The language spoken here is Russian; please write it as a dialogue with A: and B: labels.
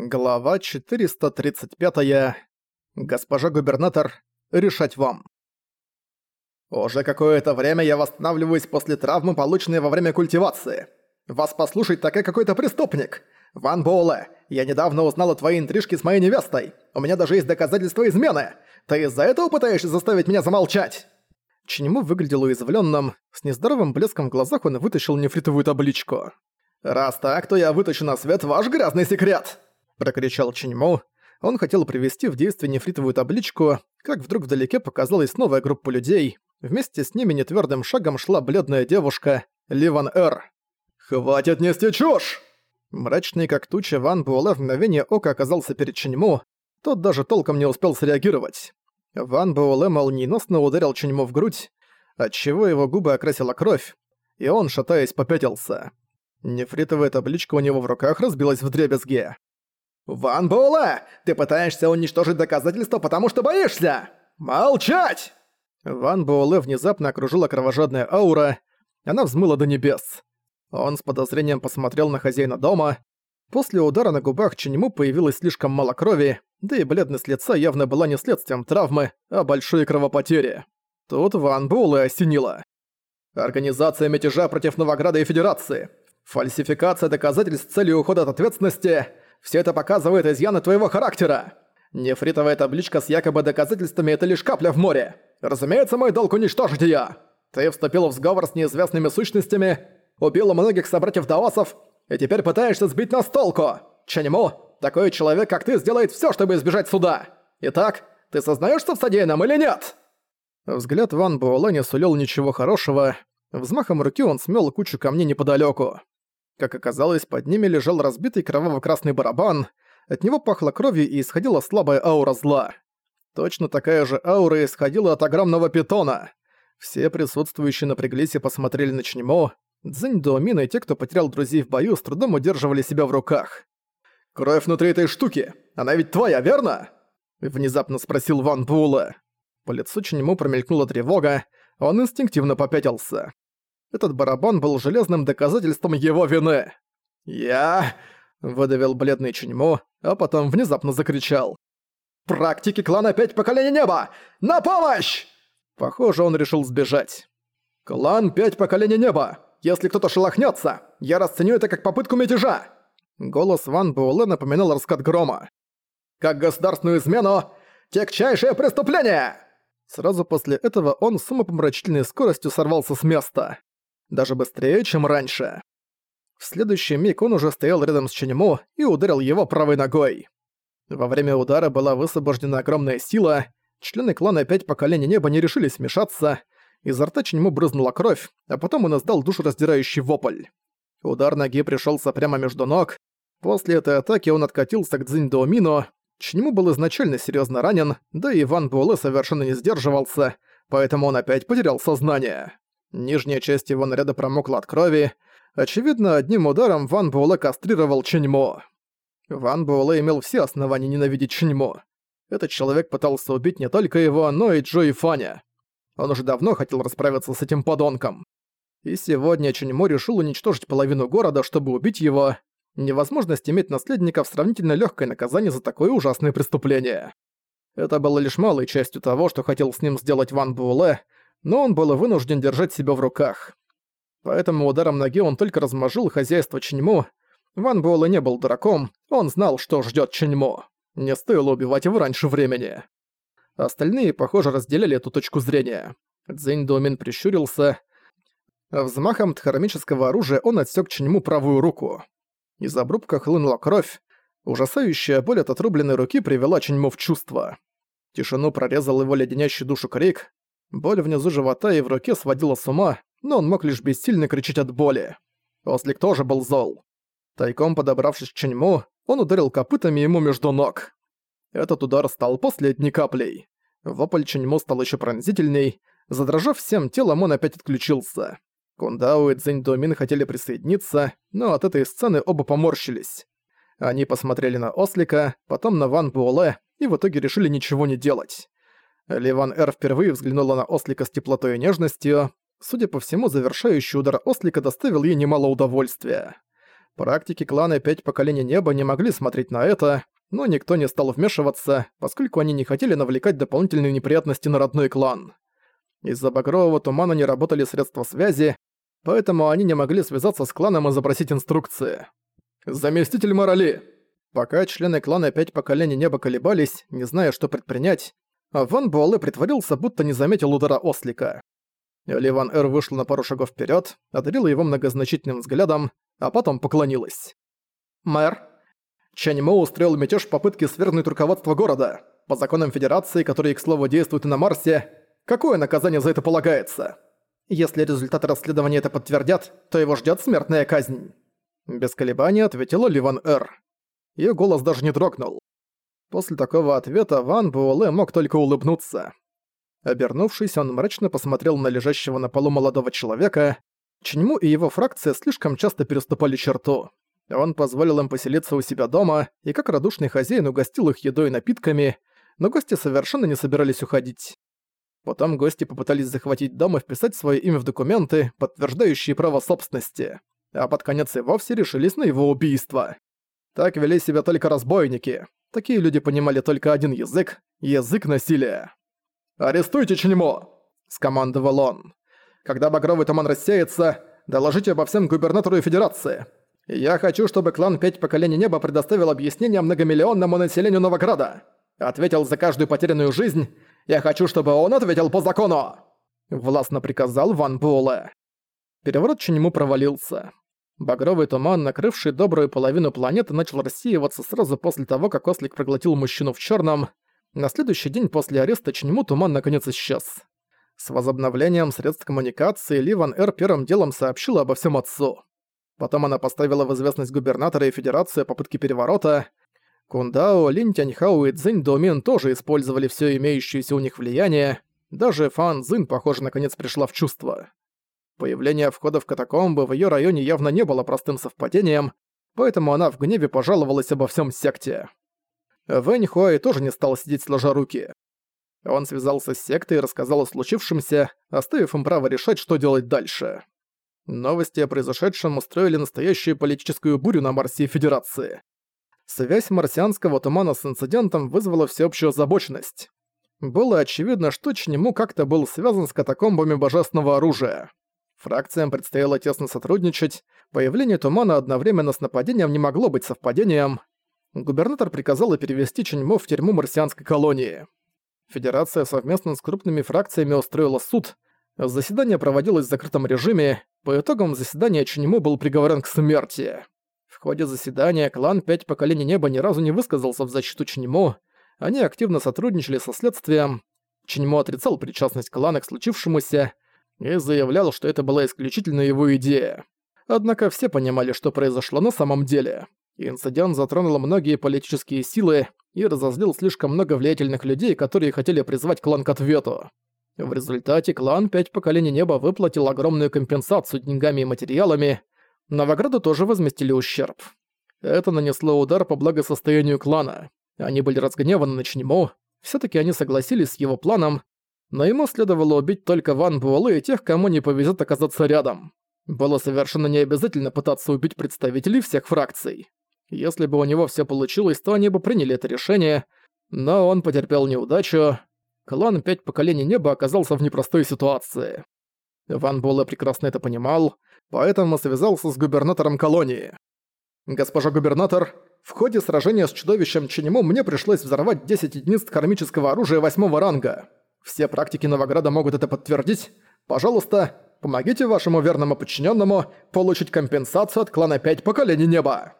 A: Глава 435. -я. Госпожа губернатор, решать вам. Уже какое-то время я восстанавливаюсь после травмы, полученной во время культивации. Вас послушать так и какой-то преступник. Ван Боуле, я недавно узнала твои интрижки с моей невестой. У меня даже есть доказательства измены. Ты из-за этого пытаешься заставить меня замолчать? Чиньму выглядел уязвленным. С нездоровым блеском в глазах он вытащил нефритовую табличку. «Раз так, то я вытащу на свет ваш грязный секрет!» Прокричал Чиньму. Он хотел привести в действие нефритовую табличку, как вдруг вдалеке показалась новая группа людей. Вместе с ними нетвёрдым шагом шла бледная девушка Ливан Эр. «Хватит нести чушь!» Мрачный как туча Ван Буэлэ в мгновение ока оказался перед Чиньму. Тот даже толком не успел среагировать. Ван Буэлэ молниеносно ударил Чиньму в грудь, отчего его губы окрасила кровь, и он, шатаясь, попятился. Нефритовая табличка у него в руках разбилась в дребезге. «Ван Буэлэ, ты пытаешься уничтожить доказательства, потому что боишься! Молчать!» Ван Буэлэ внезапно окружила кровожадная аура, она взмыла до небес. Он с подозрением посмотрел на хозяина дома. После удара на губах Чиньму появилось слишком мало крови, да и бледность лица явно была не следствием травмы, а большой кровопотери. Тут Ван Буэлэ осенило. Организация мятежа против Новограда и Федерации. Фальсификация доказательств с целью ухода от ответственности. Все это показывает изъяны твоего характера. Нефритовая табличка с якобы доказательствами – это лишь капля в море. Разумеется, мой долг уничтожить её. Ты вступил в сговор с неизвестными сущностями, убил многих собратьев даосов и теперь пытаешься сбить нас толку. Чанему, такой человек, как ты, сделает всё, чтобы избежать суда. Итак, ты сознаешь, что в содеянном или нет?» Взгляд Ван Буэлэ не сулил ничего хорошего. Взмахом руки он смел кучу камней неподалёку. Как оказалось, под ними лежал разбитый кроваво-красный барабан, от него пахло кровью и исходила слабая аура зла. Точно такая же аура исходила от огромного питона. Все присутствующие напряглись и посмотрели на Чнемо. Цзинь Дуомин и те, кто потерял друзей в бою, с трудом удерживали себя в руках. «Кровь внутри этой штуки! Она ведь твоя, верно?» Внезапно спросил Ван Була. По лицу Чнему промелькнула тревога, он инстинктивно попятился. Этот барабан был железным доказательством его вины. «Я...» — выдавил бледный Чуньмо, а потом внезапно закричал. «Практики клана Пять Поколений Неба! На помощь!» Похоже, он решил сбежать. «Клан Пять Поколений Неба! Если кто-то шелохнется, я расценю это как попытку мятежа!» Голос Ван Буэлэ напоминал раскат грома. «Как государственную измену! Тягчайшее преступление!» Сразу после этого он с умопомрачительной скоростью сорвался с места даже быстрее, чем раньше. В следующий миг он уже стоял рядом с Ченему и ударил его правой ногой. Во время удара была высвобождена огромная сила, члены клана «Пять поколений неба» не решились вмешаться, изо рта Ченему брызнула кровь, а потом он издал душераздирающий вопль. Удар ноги пришелся прямо между ног. После этой атаки он откатился к Цзинь Доумину. Ченему был изначально серьезно ранен, да и Иван Буэлэ совершенно не сдерживался, поэтому он опять потерял сознание. Нижняя часть его наряда промокла от крови. Очевидно, одним ударом Ван Буэлэ кастрировал Чиньмо. Ван Буэлэ имел все основания ненавидеть Чиньмо. Этот человек пытался убить не только его, но и Джо и Фаня. Он уже давно хотел расправиться с этим подонком. И сегодня Чиньмо решил уничтожить половину города, чтобы убить его. Невозможность иметь наследников сравнительно легкое наказание за такое ужасное преступление. Это было лишь малой частью того, что хотел с ним сделать Ван Буэлэ, но он был вынужден держать себя в руках. Поэтому ударом ноги он только размажил хозяйство Чиньму. Ван Буэлэ не был дураком, он знал, что ждет Чиньму. Не стоило убивать его раньше времени. Остальные, похоже, разделяли эту точку зрения. Цзэнь Доумин прищурился. Взмахом тхарамического оружия он отсек Чиньму правую руку. Из обрубка хлынула кровь. Ужасающая боль от отрубленной руки привела Чиньму в чувство. Тишину прорезал его леденящий душу крик. Боль внизу живота и в руке сводила с ума, но он мог лишь бессильно кричать от боли. Ослик тоже был зол. Тайком подобравшись к Ченьму, он ударил копытами ему между ног. Этот удар стал последней каплей. Вопль Ченьму стал еще пронзительней. Задрожав всем телом, он опять отключился. Кундао и Цзэнь Домин хотели присоединиться, но от этой сцены оба поморщились. Они посмотрели на Ослика, потом на Ван Буэлэ и в итоге решили ничего не делать. Ливан Эр впервые взглянула на Ослика с теплотой и нежностью. Судя по всему, завершающий удар Ослика доставил ей немало удовольствия. Практики клана «Пять поколений неба» не могли смотреть на это, но никто не стал вмешиваться, поскольку они не хотели навлекать дополнительные неприятности на родной клан. Из-за багрового тумана не работали средства связи, поэтому они не могли связаться с кланом и запросить инструкции. «Заместитель Морали!» Пока члены клана «Пять поколений неба» колебались, не зная, что предпринять, Ван Буэлэ притворился, будто не заметил удара ослика. Ливан Эр вышла на пару шагов вперед, одарила его многозначительным взглядом, а потом поклонилась. «Мэр, Чэнь Мо устроил мятеж в попытке свергнуть руководство города. По законам Федерации, которые, к слову, действуют и на Марсе, какое наказание за это полагается? Если результаты расследования это подтвердят, то его ждет смертная казнь». Без колебаний ответила Ливан Эр. Её голос даже не дрогнул. После такого ответа Ван Буэлэ мог только улыбнуться. Обернувшись, он мрачно посмотрел на лежащего на полу молодого человека. Ченьму и его фракция слишком часто переступали черту. Он позволил им поселиться у себя дома и как радушный хозяин угостил их едой и напитками, но гости совершенно не собирались уходить. Потом гости попытались захватить дом и вписать свое имя в документы, подтверждающие право собственности, а под конец и вовсе решились на его убийство. Так вели себя только разбойники. Такие люди понимали только один язык — язык насилия. «Арестуйте Ченемо!» — скомандовал он. «Когда багровый туман рассеется, доложите обо всем губернатору и Федерации. Я хочу, чтобы клан Пять Поколений Неба предоставил объяснение многомиллионному населению Новограда. Ответил за каждую потерянную жизнь. Я хочу, чтобы он ответил по закону!» Властно приказал Ван Буэлэ. Переворот Ченему провалился. Багровый туман, накрывший добрую половину планеты, начал рассеиваться сразу после того, как ослик проглотил мужчину в черном. На следующий день после ареста Чньму туман наконец исчез. С возобновлением средств коммуникации Ливан Эр первым делом сообщила обо всем отцу. Потом она поставила в известность губернатора и федерацию попытки переворота. Кундао, Лин Тяньхао и Цзинь Доумин тоже использовали все имеющееся у них влияние. Даже Фан Цзин, похоже, наконец пришла в чувство. Появление входа в катакомбы в ее районе явно не было простым совпадением, поэтому она в гневе пожаловалась обо всем секте. Вэнь Хуай тоже не стал сидеть сложа руки. Он связался с сектой и рассказал о случившемся, оставив им право решать, что делать дальше. Новости о произошедшем устроили настоящую политическую бурю на Марсе и Федерации. Связь марсианского тумана с инцидентом вызвала всеобщую озабоченность. Было очевидно, что Чнему как-то был связан с катакомбами божественного оружия. Фракциям предстояло тесно сотрудничать, появление тумана одновременно с нападением не могло быть совпадением, губернатор приказал перевести Ченьмо в тюрьму марсианской колонии. Федерация совместно с крупными фракциями устроила суд. Заседание проводилось в закрытом режиме. По итогам заседания Ченьмо был приговорен к смерти. В ходе заседания клан «Пять поколений неба» ни разу не высказался в защиту Ченьмо. Они активно сотрудничали со следствием. Ченьмо отрицал причастность клана к случившемуся и заявлял, что это была исключительно его идея. Однако все понимали, что произошло на самом деле. Инцидент затронул многие политические силы и разозлил слишком много влиятельных людей, которые хотели призвать клан к ответу. В результате клан «Пять поколений неба» выплатил огромную компенсацию деньгами и материалами, Новограду тоже возместили ущерб. Это нанесло удар по благосостоянию клана. Они были разгневаны на Чнему, всё-таки они согласились с его планом, но ему следовало убить только Ван Буэлэ и тех, кому не повезет оказаться рядом. Было совершенно необязательно пытаться убить представителей всех фракций. Если бы у него все получилось, то они бы приняли это решение, но он потерпел неудачу. Клан «Пять поколений неба» оказался в непростой ситуации. Ван Буэлэ прекрасно это понимал, поэтому связался с губернатором колонии. «Госпожа губернатор, в ходе сражения с чудовищем Ченему мне пришлось взорвать 10 единиц кармического оружия восьмого ранга. Все практики Новограда могут это подтвердить. Пожалуйста, помогите вашему верному подчиненному получить компенсацию от клана «Пять поколений неба».